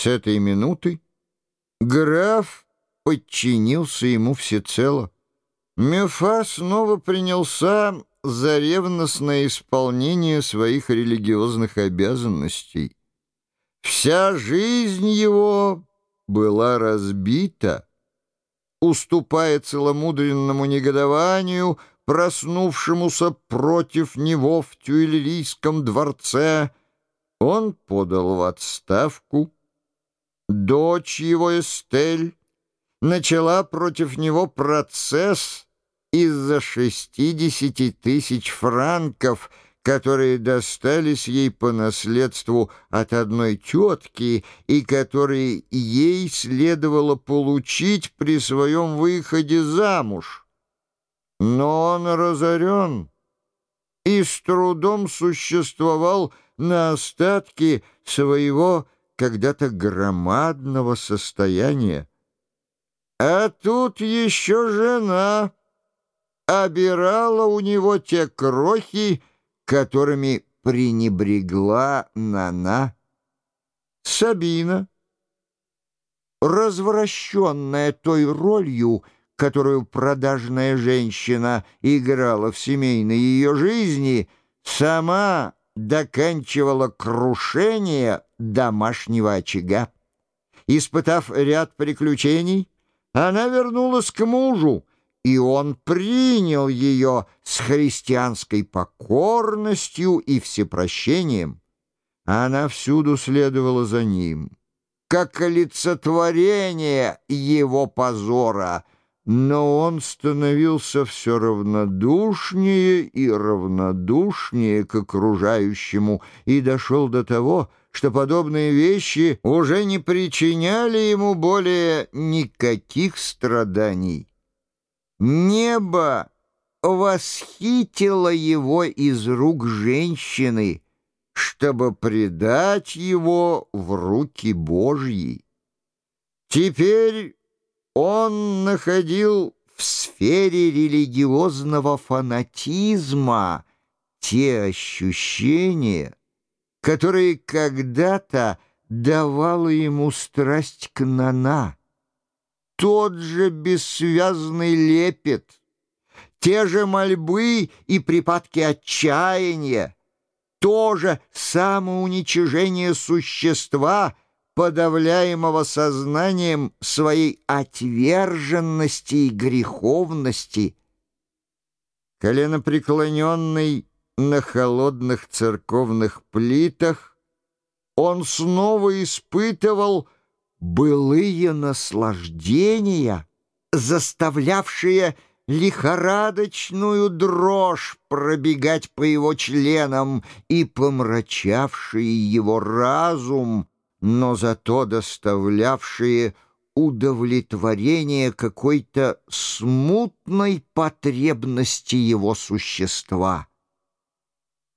С этой минуты граф подчинился ему всецело. Мюфа снова принялся за ревностное исполнение своих религиозных обязанностей. Вся жизнь его была разбита, уступая целомудренному негодованию, проснувшемуся против него в Тюильрийском дворце, он подал в отставку. Дочь его Эстель начала против него процесс из-за шестидесяти тысяч франков, которые достались ей по наследству от одной тетки и которые ей следовало получить при своем выходе замуж. Но он разорен и с трудом существовал на остатки своего когда-то громадного состояния. А тут еще жена обирала у него те крохи, которыми пренебрегла Нана. Сабина, развращенная той ролью, которую продажная женщина играла в семейной ее жизни, сама доканчивала крушение домашнего очага. Испытав ряд приключений, она вернулась к мужу, и он принял ее с христианской покорностью и всепрощением. Она всюду следовала за ним, как олицетворение его позора, но он становился все равнодушнее и равнодушнее к окружающему и дошел до того, что подобные вещи уже не причиняли ему более никаких страданий. Небо восхитило его из рук женщины, чтобы предать его в руки Божьи. Теперь он находил в сфере религиозного фанатизма те ощущения, которые когда-то давала ему страсть к Нана. Тот же бессвязный лепет, те же мольбы и припадки отчаяния, то же самоуничижение существа, подавляемого сознанием своей отверженности и греховности. Коленопреклоненный на холодных церковных плитах, он снова испытывал былые наслаждения, заставлявшие лихорадочную дрожь пробегать по его членам и помрачавшие его разум, но зато доставлявшие удовлетворение какой-то смутной потребности его существа.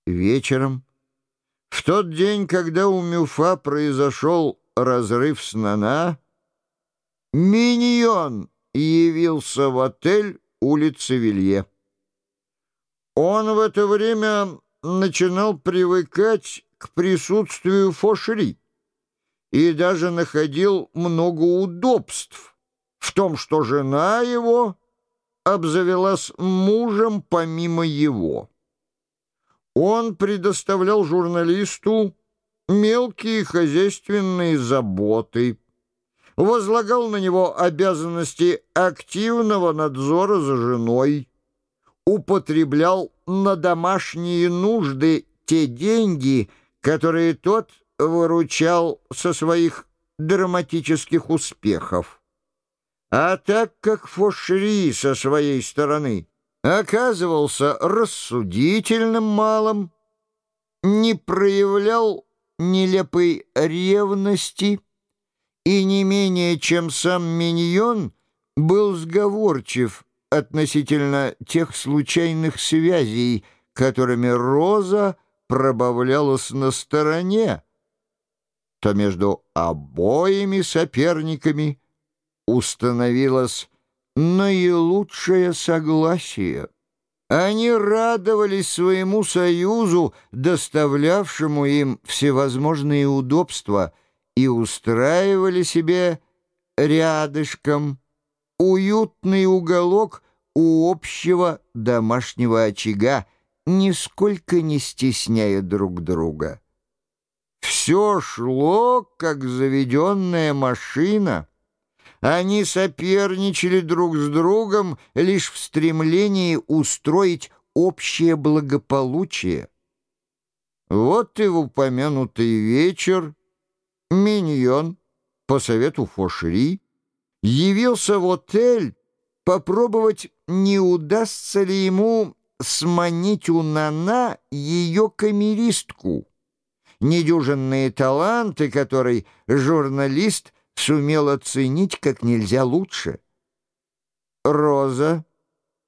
Вечером, в тот день, когда у Мюфа произошел разрыв с Нана, Миньон явился в отель улицы Вилье. Он в это время начинал привыкать к присутствию Фошри и даже находил много удобств в том, что жена его обзавелась мужем помимо его. Он предоставлял журналисту мелкие хозяйственные заботы, возлагал на него обязанности активного надзора за женой, употреблял на домашние нужды те деньги, которые тот выручал со своих драматических успехов. А так как Фошри со своей стороны оказывался рассудительным малым, не проявлял нелепой ревности и не менее, чем сам Миньон, был сговорчив относительно тех случайных связей, которыми Роза пробавлялась на стороне, то между обоими соперниками установилось наилучшее согласие. Они радовались своему союзу, доставлявшему им всевозможные удобства, и устраивали себе рядышком уютный уголок у общего домашнего очага, нисколько не стесняя друг друга. Все шло, как заведенная машина. Они соперничали друг с другом лишь в стремлении устроить общее благополучие. Вот и в упомянутый вечер Миньон, по совету Фошри, явился в отель попробовать, не удастся ли ему сманить у Нана ее камеристку. Недюжинные таланты, который журналист сумел оценить как нельзя лучше. Роза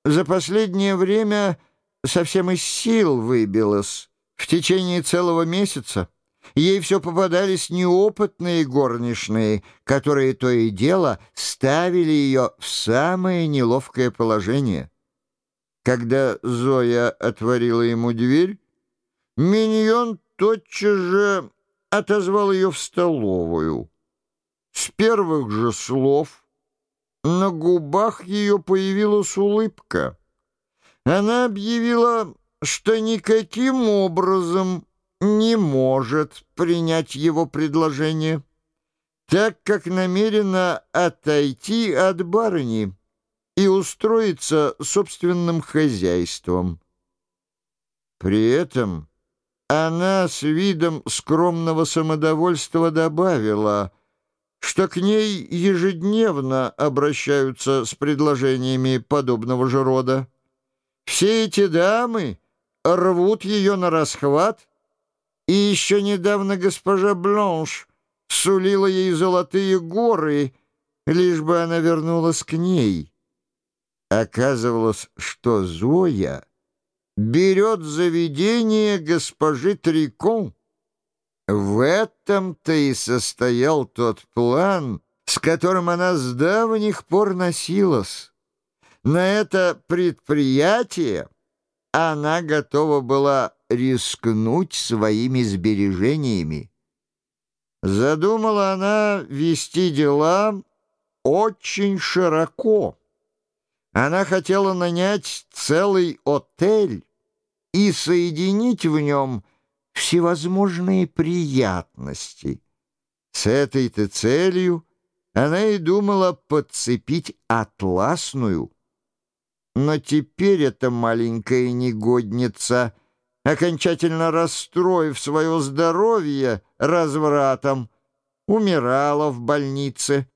за последнее время совсем из сил выбилась в течение целого месяца. Ей все попадались неопытные горничные, которые то и дело ставили ее в самое неловкое положение. Когда Зоя отворила ему дверь, Миньон тотчас же отозвал ее в столовую. С первых же слов на губах ее появилась улыбка. Она объявила, что никаким образом не может принять его предложение, так как намерена отойти от барыни и устроиться собственным хозяйством. При этом она с видом скромного самодовольства добавила, что к ней ежедневно обращаются с предложениями подобного же рода. Все эти дамы рвут ее на расхват, и еще недавно госпожа Бланш сулила ей золотые горы, лишь бы она вернулась к ней. Оказывалось, что Зоя берет заведение госпожи Трикон. В этом-то и состоял тот план, с которым она с давних пор носилась. На это предприятие она готова была рискнуть своими сбережениями. Задумала она вести дела очень широко. Она хотела нанять целый отель и соединить в нем всевозможные приятности. С этой-то целью она и думала подцепить атласную. Но теперь эта маленькая негодница, окончательно расстроив свое здоровье развратом, умирала в больнице,